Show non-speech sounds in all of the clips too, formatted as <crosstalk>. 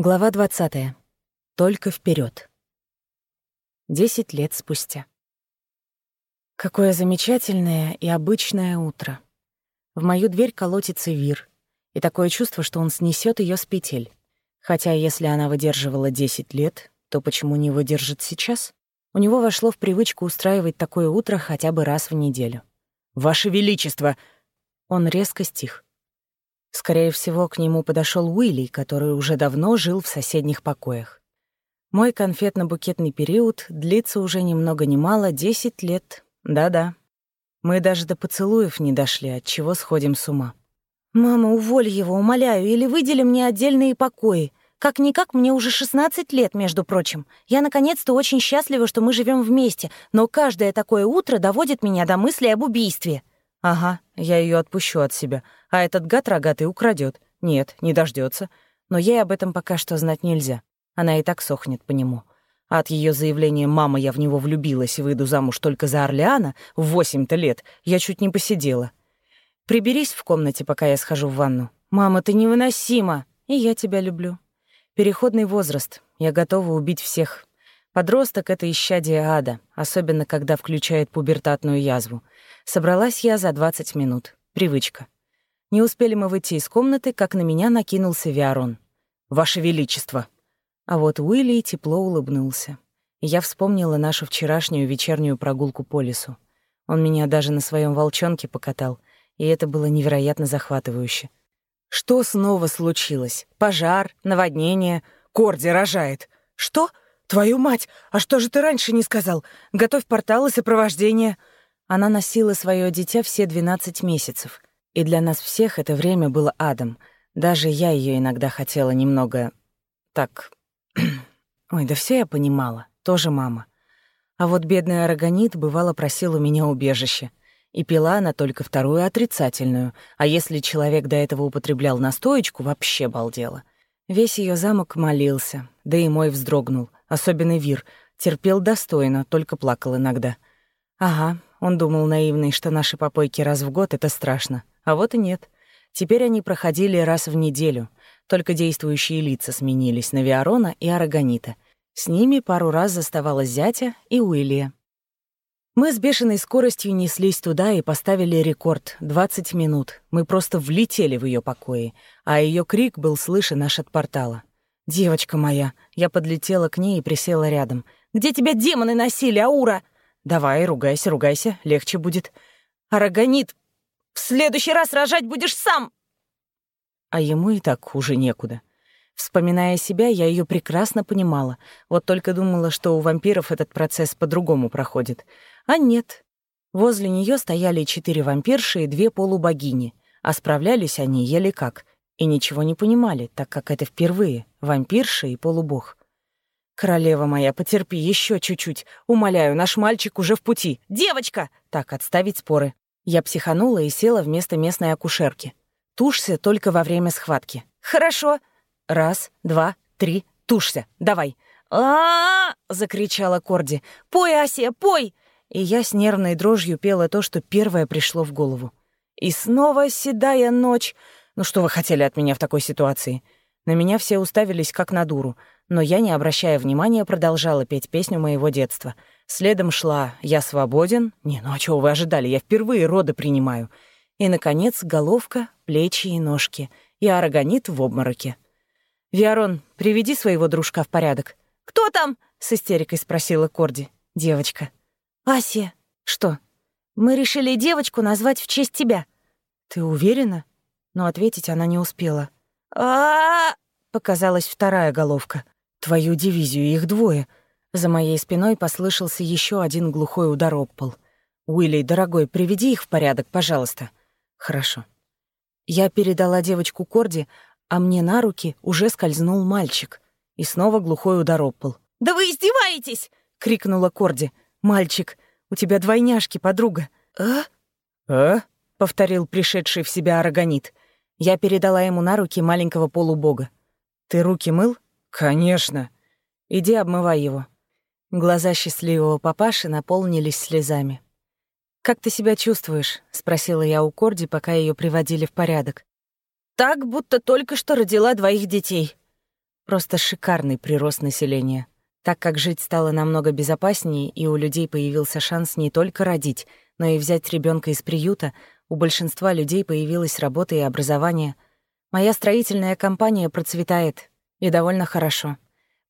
Глава 20. Только вперед. Десять лет спустя. Какое замечательное и обычное утро. В мою дверь колотится Вир, и такое чувство, что он снесет ее с петель. Хотя если она выдерживала 10 лет, то почему не выдержит сейчас? У него вошло в привычку устраивать такое утро хотя бы раз в неделю. «Ваше Величество!» Он резко стих. Скорее всего, к нему подошел Уилли, который уже давно жил в соседних покоях. Мой конфетно-букетный период длится уже ни много ни мало десять лет. Да-да. Мы даже до поцелуев не дошли, от чего сходим с ума. «Мама, уволь его, умоляю, или выдели мне отдельные покои. Как-никак мне уже 16 лет, между прочим. Я наконец-то очень счастлива, что мы живем вместе, но каждое такое утро доводит меня до мысли об убийстве». Ага, я ее отпущу от себя, а этот гад рогатый украдет. Нет, не дождется. Но ей об этом пока что знать нельзя. Она и так сохнет по нему. А от ее заявления «мама, я в него влюбилась и выйду замуж только за Орлеана» в восемь-то лет я чуть не посидела. Приберись в комнате, пока я схожу в ванну. «Мама, ты невыносима!» «И я тебя люблю». Переходный возраст. Я готова убить всех. Подросток — это исчадие ада, особенно когда включает пубертатную язву. Собралась я за 20 минут. Привычка. Не успели мы выйти из комнаты, как на меня накинулся Виарон. «Ваше Величество!» А вот Уилли тепло улыбнулся. я вспомнила нашу вчерашнюю вечернюю прогулку по лесу. Он меня даже на своем волчонке покатал, и это было невероятно захватывающе. Что снова случилось? Пожар, наводнение, Корди рожает. Что? Твою мать, а что же ты раньше не сказал? Готовь портал и сопровождение. Она носила свое дитя все 12 месяцев, и для нас всех это время было адом. Даже я ее иногда хотела немного... так... <clears throat> Ой, да все я понимала, тоже мама. А вот бедная Арагонит бывало просила у меня убежище. И пила она только вторую отрицательную, а если человек до этого употреблял настоечку, вообще балдела. Весь ее замок молился, да и мой вздрогнул, особенно Вир, терпел достойно, только плакал иногда. Ага, он думал наивный, что наши попойки раз в год — это страшно. А вот и нет. Теперь они проходили раз в неделю. Только действующие лица сменились на Виарона и Арагонита. С ними пару раз заставалась зятя и Уилья. Мы с бешеной скоростью неслись туда и поставили рекорд — 20 минут. Мы просто влетели в ее покои, а ее крик был слышен аж от портала. «Девочка моя!» Я подлетела к ней и присела рядом. «Где тебя демоны носили, Аура?» Давай, ругайся, ругайся, легче будет. Арагонит, в следующий раз рожать будешь сам. А ему и так хуже некуда. Вспоминая себя, я ее прекрасно понимала. Вот только думала, что у вампиров этот процесс по-другому проходит. А нет. Возле нее стояли четыре вампирши и две полубогини, а справлялись они еле как. И ничего не понимали, так как это впервые — вампирша и полубог. «Королева моя, потерпи еще чуть-чуть. Умоляю, наш мальчик уже в пути. Девочка!» Так, отставить споры. Я психанула и села вместо местной акушерки. Тушься только во время схватки. «Хорошо». Раз, два, три, тушься. Давай. а, закричала Корди. «Пой, Асия, пой!» И я с нервной дрожью пела то, что первое пришло в голову. И снова седая ночь. Ну что вы хотели от меня в такой ситуации? На меня все уставились как на дуру — но я, не обращая внимания, продолжала петь песню моего детства. Следом шла «Я свободен». Не, ну а чего вы ожидали? Я впервые роды принимаю. И, наконец, головка, плечи и ножки. И арагонит в обмороке. «Виарон, приведи своего дружка в порядок». «Кто там?» — с истерикой спросила Корди. Девочка. «Ася». «Что?» «Мы решили девочку назвать в честь тебя». «Ты уверена?» Но ответить она не успела. А показалась вторая головка. Твою дивизию, их двое. За моей спиной послышался еще один глухой удар об пол. Уилли, дорогой, приведи их в порядок, пожалуйста. Хорошо. Я передала девочку Корди, а мне на руки уже скользнул мальчик. И снова глухой удар об пол. «Да вы издеваетесь!» — крикнула Корди. «Мальчик, у тебя двойняшки, подруга». «А?» «А?» — повторил пришедший в себя Арагонит. Я передала ему на руки маленького полубога. «Ты руки мыл?» «Конечно. Иди обмывай его». Глаза счастливого папаши наполнились слезами. «Как ты себя чувствуешь?» — спросила я у Корди, пока ее приводили в порядок. «Так, будто только что родила двоих детей». Просто шикарный прирост населения. Так как жить стало намного безопаснее, и у людей появился шанс не только родить, но и взять ребенка из приюта, у большинства людей появилась работа и образование. Моя строительная компания процветает, и довольно хорошо.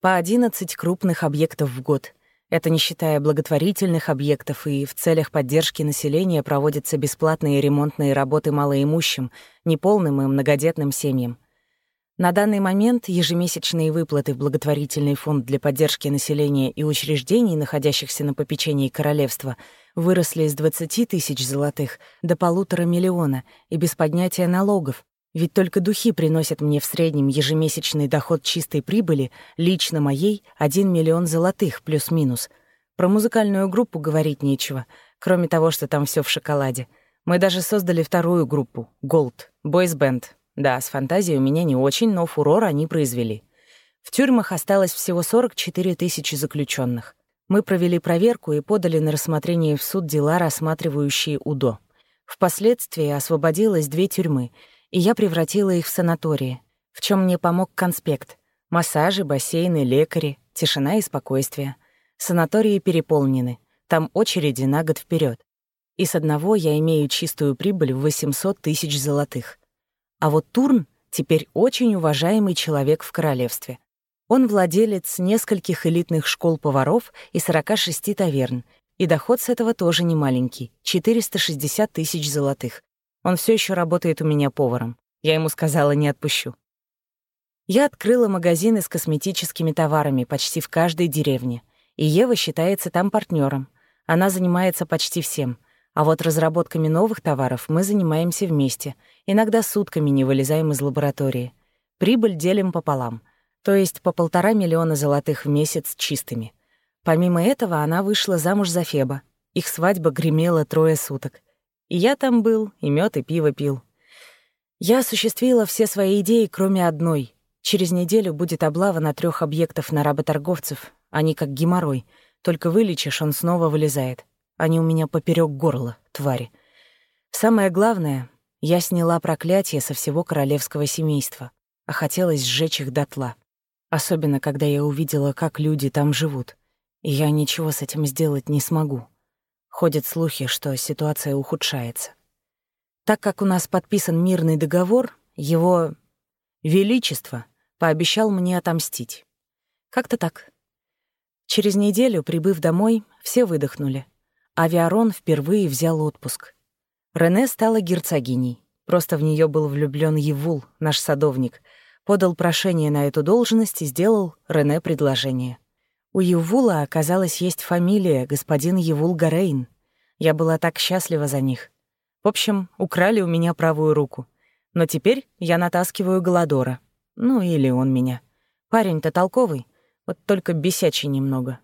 По 11 крупных объектов в год. Это не считая благотворительных объектов, и в целях поддержки населения проводятся бесплатные ремонтные работы малоимущим, неполным и многодетным семьям. На данный момент ежемесячные выплаты в благотворительный фонд для поддержки населения и учреждений, находящихся на попечении королевства, выросли из 20 тысяч золотых до полутора миллиона и без поднятия налогов, ведь только духи приносят мне в среднем ежемесячный доход чистой прибыли, лично моей — 1 миллион золотых плюс-минус. Про музыкальную группу говорить нечего, кроме того, что там все в шоколаде. Мы даже создали вторую группу — Gold, Boys Band, да, с фантазией у меня не очень, но фурор они произвели. В тюрьмах осталось всего 44 тысячи заключенных. Мы провели проверку и подали на рассмотрение в суд дела, рассматривающие УДО. Впоследствии освободилось две тюрьмы, и я превратила их в санатории, в чем мне помог конспект. Массажи, бассейны, лекари, тишина и спокойствие. Санатории переполнены, там очереди на год вперед. И с одного я имею чистую прибыль в 800 тысяч золотых. А вот Турн теперь очень уважаемый человек в королевстве. Он владелец нескольких элитных школ поваров и 46 таверн, и доход с этого тоже не маленький — 460 тысяч золотых. Он все еще работает у меня поваром. Я ему сказала, не отпущу. Я открыла магазины с косметическими товарами почти в каждой деревне, и Ева считается там партнером. Она занимается почти всем — а вот разработками новых товаров мы занимаемся вместе, иногда сутками не вылезаем из лаборатории. Прибыль делим пополам, то есть по полтора миллиона золотых в месяц чистыми. Помимо этого она вышла замуж за Феба. Их свадьба гремела трое суток. И я там был, и мед, и пиво пил. Я осуществила все свои идеи, кроме одной. Через неделю будет облава на трех объектов на работорговцев. Они как геморрой. Только вылечишь, он снова вылезает. Они у меня поперек горла, твари. Самое главное, я сняла проклятие со всего королевского семейства, а хотелось сжечь их дотла. Особенно, когда я увидела, как люди там живут. И я ничего с этим сделать не смогу. Ходят слухи, что ситуация ухудшается. Так как у нас подписан мирный договор, его величество пообещал мне отомстить. Как-то так. Через неделю, прибыв домой, все выдохнули — Авиарон впервые взял отпуск. Рене стала герцогиней. Просто в нее был влюблен Евул, наш садовник. Подал прошение на эту должность и сделал Рене предложение. У Евула, оказалось, есть фамилия господин Евул Гарейн. Я была так счастлива за них. В общем, украли у меня правую руку. Но теперь я натаскиваю Голодора. Ну, или он меня. Парень-то толковый, вот только бесячий немного.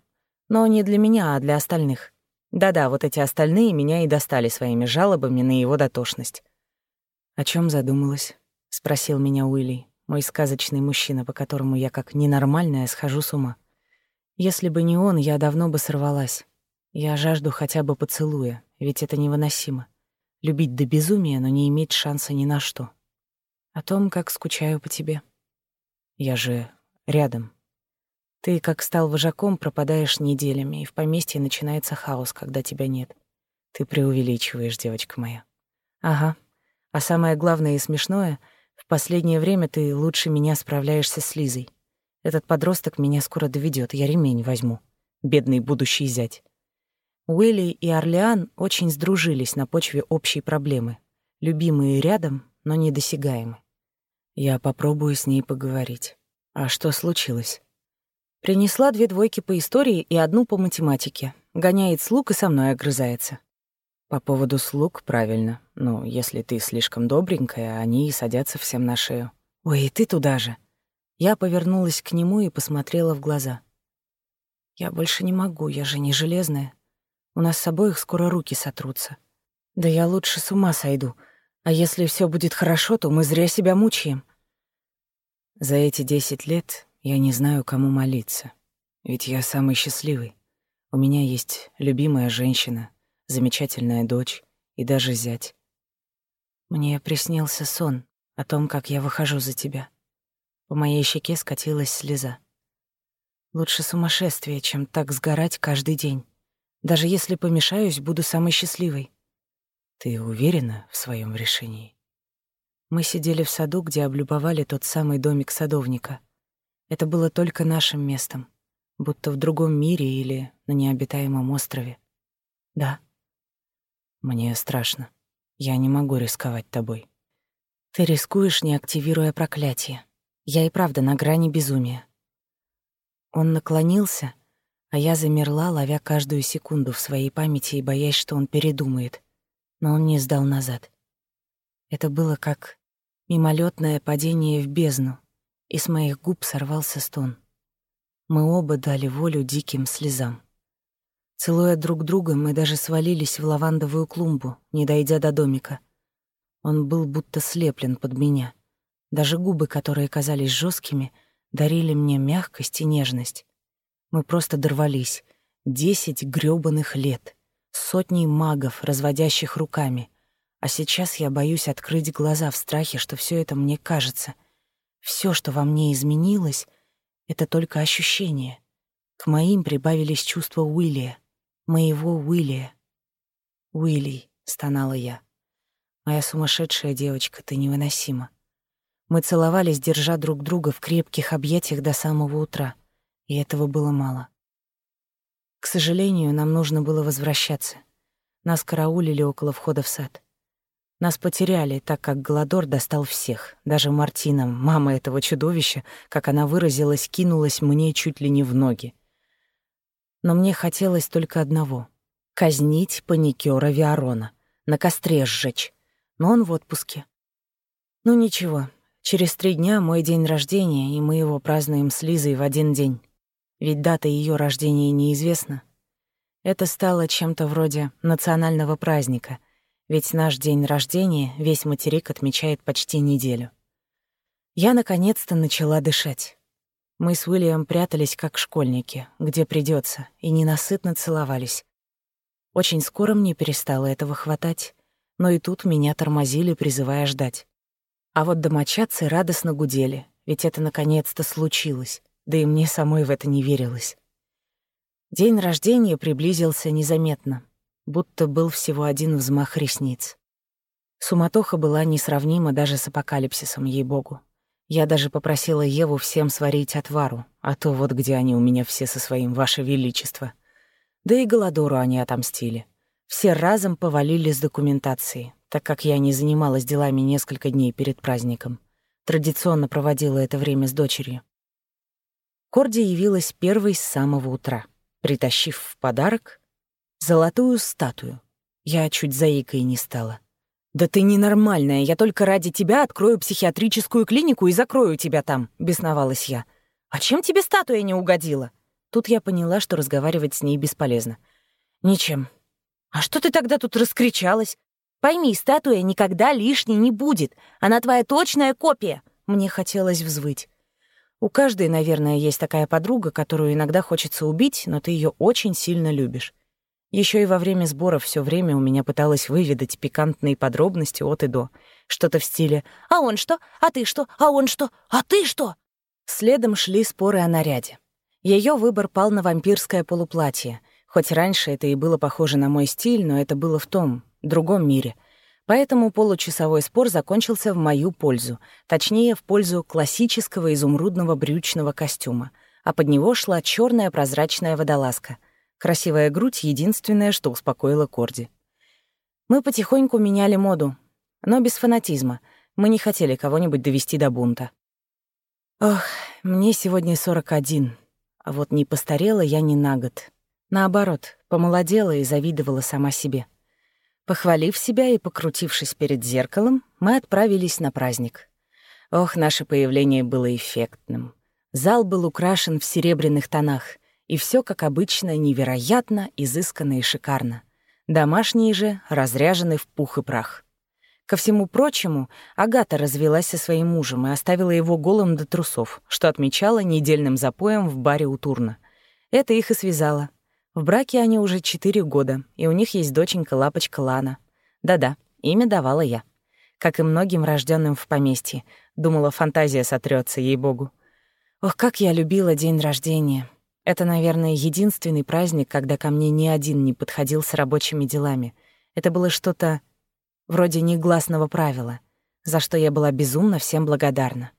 Но не для меня, а для остальных. Да-да, вот эти остальные меня и достали своими жалобами на его дотошность. «О чем задумалась?» — спросил меня Уилли, мой сказочный мужчина, по которому я как ненормальная схожу с ума. Если бы не он, я давно бы сорвалась. Я жажду хотя бы поцелуя, ведь это невыносимо. Любить до безумия, но не иметь шанса ни на что. О том, как скучаю по тебе. Я же рядом. Ты, как стал вожаком, пропадаешь неделями, и в поместье начинается хаос, когда тебя нет. Ты преувеличиваешь, девочка моя. Ага. А самое главное и смешное, в последнее время ты лучше меня справляешься с Лизой. Этот подросток меня скоро доведет, я ремень возьму. Бедный будущий зять. Уилли и Орлеан очень сдружились на почве общей проблемы. Любимые рядом, но недосягаемы. Я попробую с ней поговорить. А что случилось? Принесла две двойки по истории и одну по математике. Гоняет слуг и со мной огрызается. По поводу слуг правильно. Ну, если ты слишком добренькая, они и садятся всем на шею. Ой, и ты туда же. Я повернулась к нему и посмотрела в глаза. Я больше не могу, я же не железная. У нас с обоих скоро руки сотрутся. Да я лучше с ума сойду. А если все будет хорошо, то мы зря себя мучаем. За эти десять лет я не знаю, кому молиться. Ведь я самый счастливый. У меня есть любимая женщина, замечательная дочь и даже зять. Мне приснился сон о том, как я выхожу за тебя. По моей щеке скатилась слеза. Лучше сумасшествие, чем так сгорать каждый день. Даже если помешаюсь, буду самой счастливой. Ты уверена в своем решении? Мы сидели в саду, где облюбовали тот самый домик садовника. Это было только нашим местом, будто в другом мире или на необитаемом острове. Да. Мне страшно. Я не могу рисковать тобой. Ты рискуешь, не активируя проклятие. Я и правда на грани безумия. Он наклонился, а я замерла, ловя каждую секунду в своей памяти и боясь, что он передумает. Но он не сдал назад. Это было как мимолетное падение в бездну, и с моих губ сорвался стон. Мы оба дали волю диким слезам. Целуя друг друга, мы даже свалились в лавандовую клумбу, не дойдя до домика. Он был будто слеплен под меня. Даже губы, которые казались жесткими, дарили мне мягкость и нежность. Мы просто дорвались. Десять грёбаных лет. Сотни магов, разводящих руками. А сейчас я боюсь открыть глаза в страхе, что все это мне кажется. Все, что во мне изменилось, — это только ощущение. К моим прибавились чувства Уиллия, моего Уиллия. «Уилли», — стонала я. «Моя сумасшедшая девочка, ты невыносима». Мы целовались, держа друг друга в крепких объятиях до самого утра и этого было мало. К сожалению, нам нужно было возвращаться. Нас караулили около входа в сад. Нас потеряли, так как Голодор достал всех. Даже Мартина, мама этого чудовища, как она выразилась, кинулась мне чуть ли не в ноги. Но мне хотелось только одного — казнить паникёра Виарона, на костре сжечь. Но он в отпуске. Ну ничего, через три дня мой день рождения, и мы его празднуем с Лизой в один день ведь дата ее рождения неизвестна. Это стало чем-то вроде национального праздника, ведь наш день рождения весь материк отмечает почти неделю. Я наконец-то начала дышать. Мы с Уильям прятались как школьники, где придется, и ненасытно целовались. Очень скоро мне перестало этого хватать, но и тут меня тормозили, призывая ждать. А вот домочадцы радостно гудели, ведь это наконец-то случилось да и мне самой в это не верилось. День рождения приблизился незаметно, будто был всего один взмах ресниц. Суматоха была несравнима даже с апокалипсисом, ей-богу. Я даже попросила Еву всем сварить отвару, а то вот где они у меня все со своим «Ваше Величество». Да и Голодору они отомстили. Все разом повалили с документацией, так как я не занималась делами несколько дней перед праздником. Традиционно проводила это время с дочерью. Корди явилась первой с самого утра, притащив в подарок золотую статую. Я чуть заикой не стала. «Да ты ненормальная, я только ради тебя открою психиатрическую клинику и закрою тебя там», — бесновалась я. «А чем тебе статуя не угодила?» Тут я поняла, что разговаривать с ней бесполезно. «Ничем». «А что ты тогда тут раскричалась? Пойми, статуя никогда лишней не будет. Она твоя точная копия». Мне хотелось взвыть. У каждой, наверное, есть такая подруга, которую иногда хочется убить, но ты ее очень сильно любишь. Еще и во время сборов все время у меня пыталась выведать пикантные подробности от и до. Что-то в стиле «А он что? А ты что? А он что? А ты что?» Следом шли споры о наряде. Ее выбор пал на вампирское полуплатье. Хоть раньше это и было похоже на мой стиль, но это было в том, другом мире — Поэтому получасовой спор закончился в мою пользу, точнее, в пользу классического изумрудного брючного костюма, а под него шла черная прозрачная водолазка. Красивая грудь — единственное, что успокоило Корди. Мы потихоньку меняли моду, но без фанатизма. Мы не хотели кого-нибудь довести до бунта. Ох, мне сегодня 41, а вот не постарела я ни на год. Наоборот, помолодела и завидовала сама себе. Похвалив себя и покрутившись перед зеркалом, мы отправились на праздник. Ох, наше появление было эффектным. Зал был украшен в серебряных тонах, и все, как обычно, невероятно, изысканно и шикарно. Домашние же разряжены в пух и прах. Ко всему прочему, Агата развелась со своим мужем и оставила его голым до трусов, что отмечала недельным запоем в баре у Турна. Это их и связало. В браке они уже четыре года, и у них есть доченька-лапочка Лана. Да-да, имя давала я. как и многим рожденным в поместье. Думала, фантазия сотрется, ей-богу. Ох, как я любила день рождения. Это, наверное, единственный праздник, когда ко мне ни один не подходил с рабочими делами. Это было что-то вроде негласного правила, за что я была безумно всем благодарна.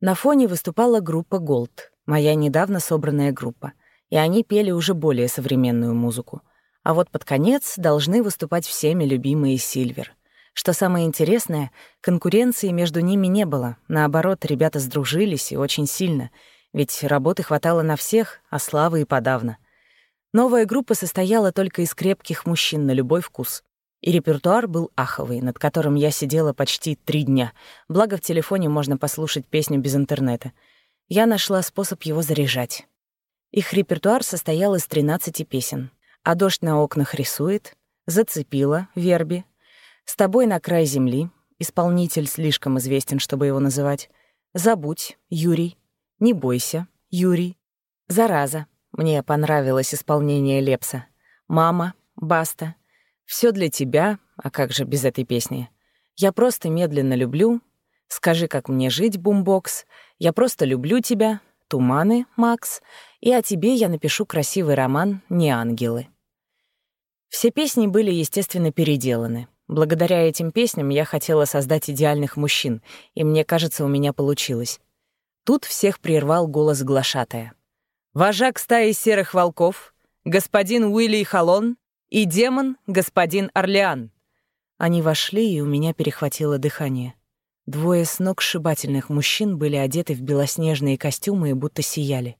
На фоне выступала группа «Голд», моя недавно собранная группа, и они пели уже более современную музыку. А вот под конец должны выступать всеми любимые «Сильвер». Что самое интересное, конкуренции между ними не было. Наоборот, ребята сдружились и очень сильно, ведь работы хватало на всех, а славы и подавно. Новая группа состояла только из крепких мужчин на любой вкус. И репертуар был аховый, над которым я сидела почти три дня. Благо, в телефоне можно послушать песню без интернета. Я нашла способ его заряжать. Их репертуар состоял из 13 песен. «А дождь на окнах рисует», «Зацепила», «Верби», «С тобой на край земли», исполнитель слишком известен, чтобы его называть, «Забудь», «Юрий», «Не бойся», «Юрий», «Зараза», мне понравилось исполнение Лепса, «Мама», «Баста», все для тебя, а как же без этой песни? Я просто медленно люблю. Скажи, как мне жить, бумбокс. Я просто люблю тебя. Туманы, Макс. И о тебе я напишу красивый роман «Не ангелы». Все песни были, естественно, переделаны. Благодаря этим песням я хотела создать идеальных мужчин, и мне кажется, у меня получилось. Тут всех прервал голос глашатая. «Вожак стаи серых волков, господин Уилли Халон, и демон — господин Орлеан». Они вошли, и у меня перехватило дыхание. Двое сногсшибательных мужчин были одеты в белоснежные костюмы и будто сияли.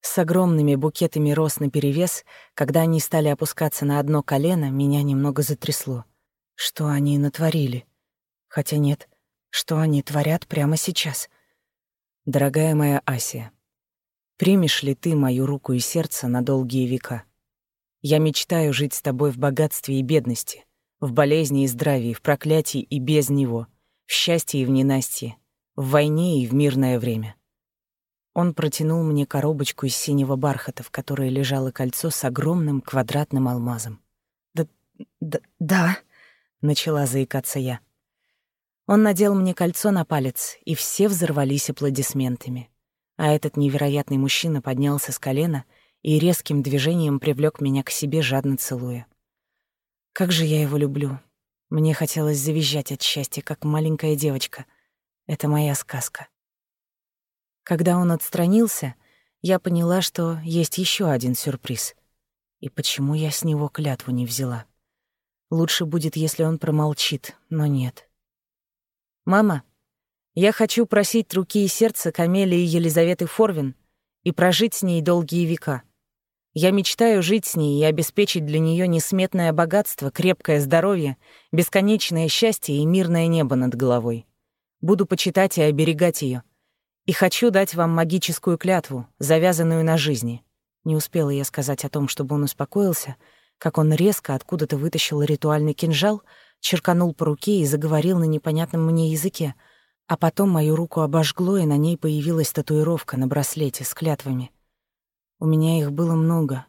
С огромными букетами роз наперевес, когда они стали опускаться на одно колено, меня немного затрясло. Что они натворили? Хотя нет, что они творят прямо сейчас? Дорогая моя Асия, примешь ли ты мою руку и сердце на долгие века? Я мечтаю жить с тобой в богатстве и бедности, в болезни и здравии, в проклятии и без него, в счастье и в ненастье, в войне и в мирное время. Он протянул мне коробочку из синего бархата, в которой лежало кольцо с огромным квадратным алмазом. «Да... да... да...» — начала заикаться я. Он надел мне кольцо на палец, и все взорвались аплодисментами. А этот невероятный мужчина поднялся с колена — и резким движением привлек меня к себе, жадно целуя. Как же я его люблю. Мне хотелось завизжать от счастья, как маленькая девочка. Это моя сказка. Когда он отстранился, я поняла, что есть еще один сюрприз. И почему я с него клятву не взяла? Лучше будет, если он промолчит, но нет. «Мама, я хочу просить руки и сердца Камелии Елизаветы Форвин и прожить с ней долгие века. Я мечтаю жить с ней и обеспечить для нее несметное богатство, крепкое здоровье, бесконечное счастье и мирное небо над головой. Буду почитать и оберегать ее. И хочу дать вам магическую клятву, завязанную на жизни. Не успела я сказать о том, чтобы он успокоился, как он резко откуда-то вытащил ритуальный кинжал, черканул по руке и заговорил на непонятном мне языке, а потом мою руку обожгло, и на ней появилась татуировка на браслете с клятвами. У меня их было много.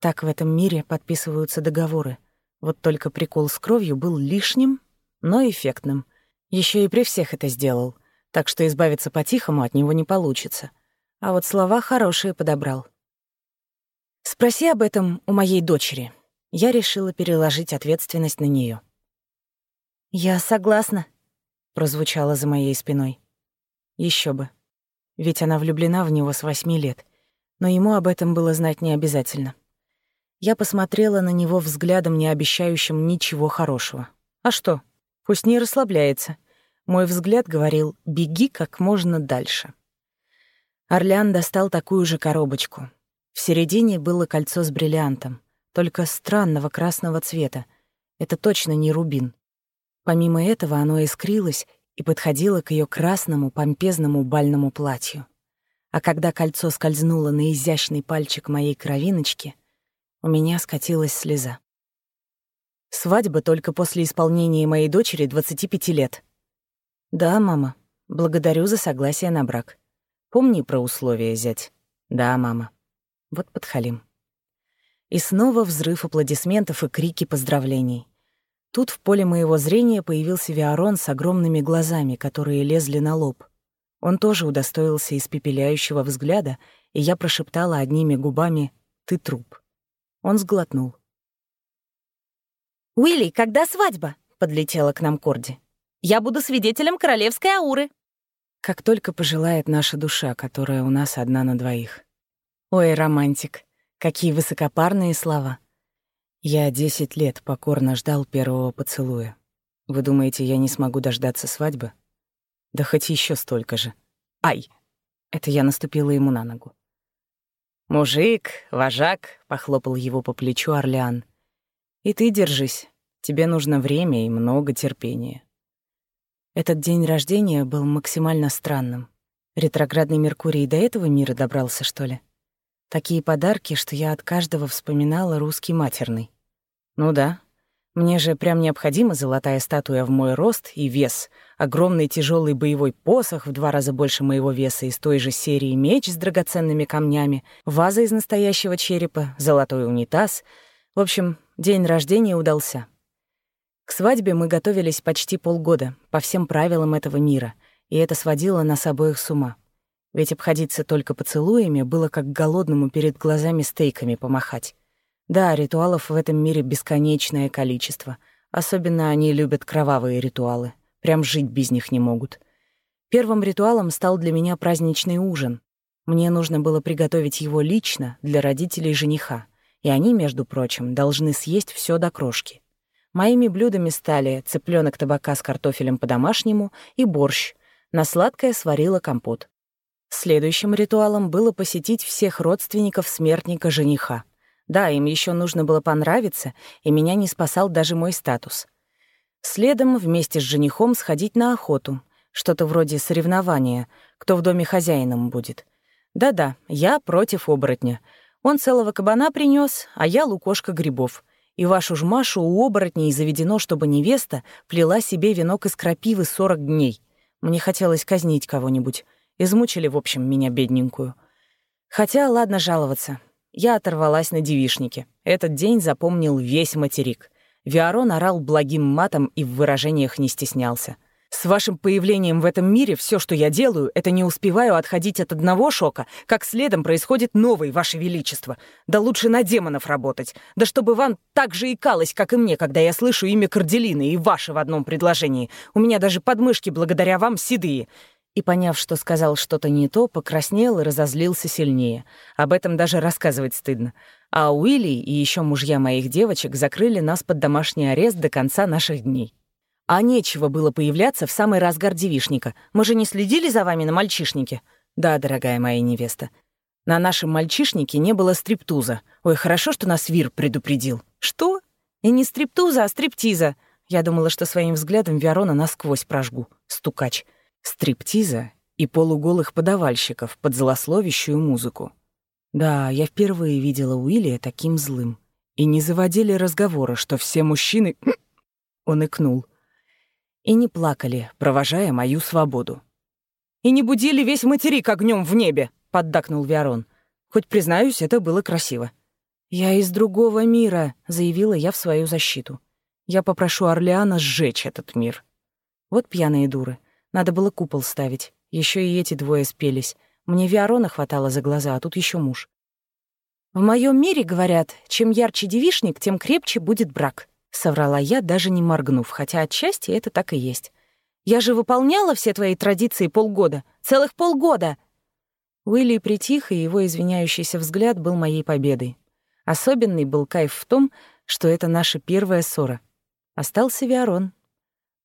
Так в этом мире подписываются договоры. Вот только прикол с кровью был лишним, но эффектным. Еще и при всех это сделал, так что избавиться по-тихому от него не получится. А вот слова хорошие подобрал. «Спроси об этом у моей дочери». Я решила переложить ответственность на нее. «Я согласна», — прозвучало за моей спиной. Еще бы. Ведь она влюблена в него с восьми лет — но ему об этом было знать не обязательно. Я посмотрела на него взглядом, не обещающим ничего хорошего. А что? Пусть не расслабляется. Мой взгляд говорил «беги как можно дальше». Орлеан достал такую же коробочку. В середине было кольцо с бриллиантом, только странного красного цвета. Это точно не рубин. Помимо этого оно искрилось и подходило к ее красному помпезному бальному платью а когда кольцо скользнуло на изящный пальчик моей кровиночки, у меня скатилась слеза. Свадьба только после исполнения моей дочери 25 лет. Да, мама, благодарю за согласие на брак. Помни про условия, зять. Да, мама. Вот подхалим. И снова взрыв аплодисментов и крики поздравлений. Тут в поле моего зрения появился Виарон с огромными глазами, которые лезли на лоб. Он тоже удостоился испепеляющего взгляда, и я прошептала одними губами «Ты труп». Он сглотнул. «Уилли, когда свадьба?» — подлетела к нам Корди. «Я буду свидетелем королевской ауры». Как только пожелает наша душа, которая у нас одна на двоих. Ой, романтик, какие высокопарные слова. Я десять лет покорно ждал первого поцелуя. Вы думаете, я не смогу дождаться свадьбы? Да хоть еще столько же. Ай! Это я наступила ему на ногу. «Мужик, вожак», — похлопал его по плечу Орлеан. «И ты держись. Тебе нужно время и много терпения». Этот день рождения был максимально странным. Ретроградный Меркурий до этого мира добрался, что ли? Такие подарки, что я от каждого вспоминала русский матерный. Ну да. Мне же прям необходима золотая статуя в мой рост и вес, огромный тяжелый боевой посох в два раза больше моего веса из той же серии меч с драгоценными камнями, ваза из настоящего черепа, золотой унитаз. В общем, день рождения удался. К свадьбе мы готовились почти полгода, по всем правилам этого мира, и это сводило нас обоих с ума. Ведь обходиться только поцелуями было как голодному перед глазами стейками помахать. Да, ритуалов в этом мире бесконечное количество. Особенно они любят кровавые ритуалы. Прям жить без них не могут. Первым ритуалом стал для меня праздничный ужин. Мне нужно было приготовить его лично для родителей жениха. И они, между прочим, должны съесть все до крошки. Моими блюдами стали цыпленок табака с картофелем по-домашнему и борщ. На сладкое сварила компот. Следующим ритуалом было посетить всех родственников смертника жениха — да, им еще нужно было понравиться, и меня не спасал даже мой статус. Следом вместе с женихом сходить на охоту. Что-то вроде соревнования, кто в доме хозяином будет. Да-да, я против оборотня. Он целого кабана принес, а я лукошка грибов. И вашу ж Машу у оборотней заведено, чтобы невеста плела себе венок из крапивы сорок дней. Мне хотелось казнить кого-нибудь. Измучили, в общем, меня бедненькую. Хотя, ладно жаловаться. Я оторвалась на девишнике. Этот день запомнил весь материк. Виарон орал благим матом и в выражениях не стеснялся. «С вашим появлением в этом мире все, что я делаю, это не успеваю отходить от одного шока, как следом происходит новый, ваше величество. Да лучше на демонов работать. Да чтобы вам так же икалось, как и мне, когда я слышу имя Корделины и ваше в одном предложении. У меня даже подмышки благодаря вам седые и, поняв, что сказал что-то не то, покраснел и разозлился сильнее. Об этом даже рассказывать стыдно. А Уилли и еще мужья моих девочек закрыли нас под домашний арест до конца наших дней. А нечего было появляться в самый разгар девишника. Мы же не следили за вами на мальчишнике? Да, дорогая моя невеста. На нашем мальчишнике не было стриптуза. Ой, хорошо, что нас Вир предупредил. Что? И не стриптуза, а стриптиза. Я думала, что своим взглядом Виарона насквозь прожгу. Стукач стриптиза и полуголых подавальщиков под злословящую музыку. Да, я впервые видела Уилли таким злым. И не заводили разговора, что все мужчины... <clears throat> Он икнул. И не плакали, провожая мою свободу. «И не будили весь материк огнем в небе», — поддакнул Виарон. «Хоть, признаюсь, это было красиво». «Я из другого мира», — заявила я в свою защиту. «Я попрошу Орлеана сжечь этот мир». Вот пьяные дуры. Надо было купол ставить. Еще и эти двое спелись. Мне Виарона хватало за глаза, а тут еще муж. «В моем мире, говорят, чем ярче девишник, тем крепче будет брак», — соврала я, даже не моргнув, хотя отчасти это так и есть. «Я же выполняла все твои традиции полгода. Целых полгода!» Уилли притих, и его извиняющийся взгляд был моей победой. Особенный был кайф в том, что это наша первая ссора. Остался Виарон,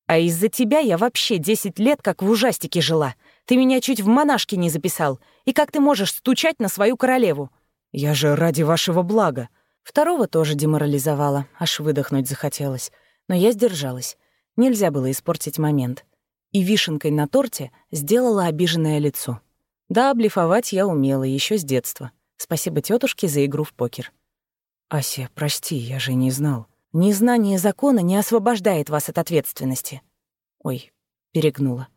а из-за тебя я вообще десять лет как в ужастике жила. Ты меня чуть в монашки не записал. И как ты можешь стучать на свою королеву? Я же ради вашего блага. Второго тоже деморализовала, аж выдохнуть захотелось. Но я сдержалась. Нельзя было испортить момент. И вишенкой на торте сделала обиженное лицо. Да, блефовать я умела еще с детства. Спасибо тетушке за игру в покер. «Ася, прости, я же не знал». Незнание закона не освобождает вас от ответственности. Ой, перегнула.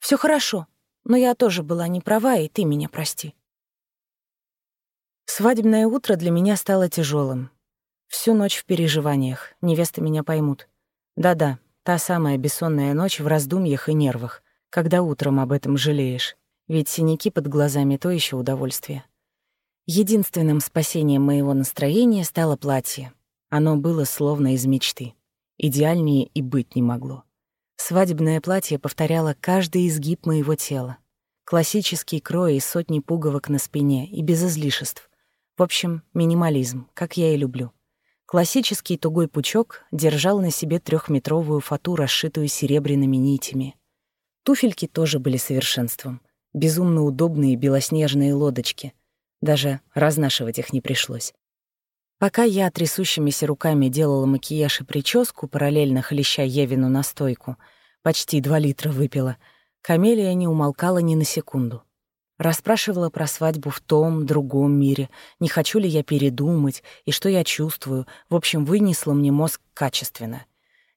Все хорошо, но я тоже была не права, и ты меня прости. Свадебное утро для меня стало тяжелым. Всю ночь в переживаниях, невесты меня поймут. Да-да, та самая бессонная ночь в раздумьях и нервах, когда утром об этом жалеешь. Ведь синяки под глазами — то еще удовольствие. Единственным спасением моего настроения стало платье. Оно было словно из мечты. Идеальнее и быть не могло. Свадебное платье повторяло каждый изгиб моего тела. Классический крой и сотни пуговок на спине, и без излишеств. В общем, минимализм, как я и люблю. Классический тугой пучок держал на себе трехметровую фату, расшитую серебряными нитями. Туфельки тоже были совершенством. Безумно удобные белоснежные лодочки. Даже разнашивать их не пришлось. Пока я трясущимися руками делала макияж и прическу, параллельно хлеща Евину настойку, почти два литра выпила, Камелия не умолкала ни на секунду. Расспрашивала про свадьбу в том, другом мире, не хочу ли я передумать и что я чувствую, в общем, вынесла мне мозг качественно.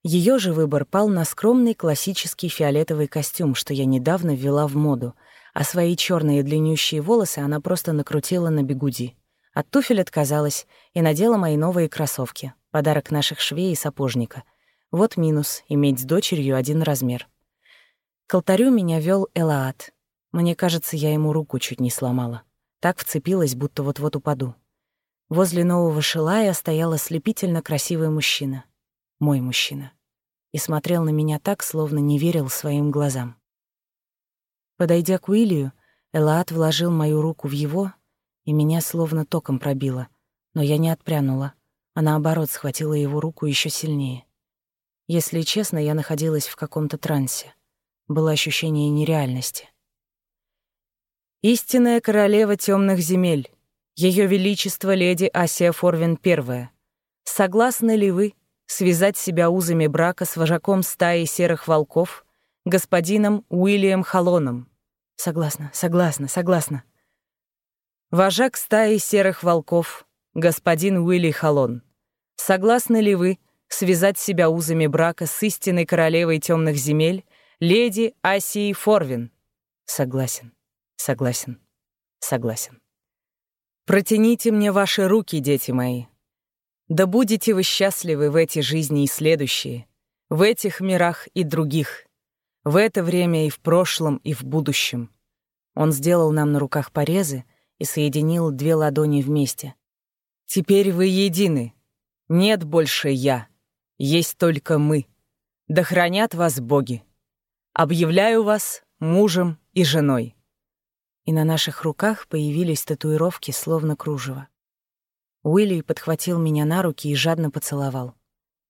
Ее же выбор пал на скромный классический фиолетовый костюм, что я недавно ввела в моду, а свои черные длиннющие волосы она просто накрутила на бегуди. От туфель отказалась и надела мои новые кроссовки, подарок наших швей и сапожника. Вот минус — иметь с дочерью один размер. К алтарю меня вел Элаат. Мне кажется, я ему руку чуть не сломала. Так вцепилась, будто вот-вот упаду. Возле нового шилая стоял ослепительно красивый мужчина. Мой мужчина. И смотрел на меня так, словно не верил своим глазам. Подойдя к Уилию, Элаат вложил мою руку в его, и меня словно током пробило. Но я не отпрянула, а наоборот схватила его руку еще сильнее. Если честно, я находилась в каком-то трансе. Было ощущение нереальности. Истинная королева темных земель, Ее Величество леди Асия Форвин I. Согласны ли вы связать себя узами брака с вожаком стаи серых волков, господином Уильям Халоном? Согласна, согласна, согласна. Вожак стаи серых волков, господин Уилли Халон. Согласны ли вы связать себя узами брака с истинной королевой темных земель, леди Асией Форвин? Согласен. Согласен. Согласен. Протяните мне ваши руки, дети мои. Да будете вы счастливы в эти жизни и следующие, в этих мирах и других, в это время и в прошлом, и в будущем. Он сделал нам на руках порезы и соединил две ладони вместе. Теперь вы едины. Нет больше я. Есть только мы. Да хранят вас боги. Объявляю вас мужем и женой и на наших руках появились татуировки, словно кружево. Уилли подхватил меня на руки и жадно поцеловал.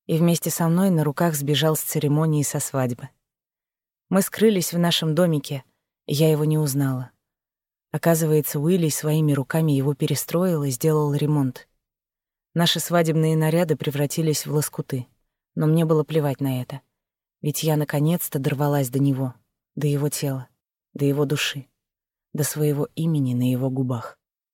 И вместе со мной на руках сбежал с церемонии со свадьбы. Мы скрылись в нашем домике, я его не узнала. Оказывается, Уилли своими руками его перестроил и сделал ремонт. Наши свадебные наряды превратились в лоскуты, но мне было плевать на это. Ведь я наконец-то дорвалась до него, до его тела, до его души до своего имени на его губах.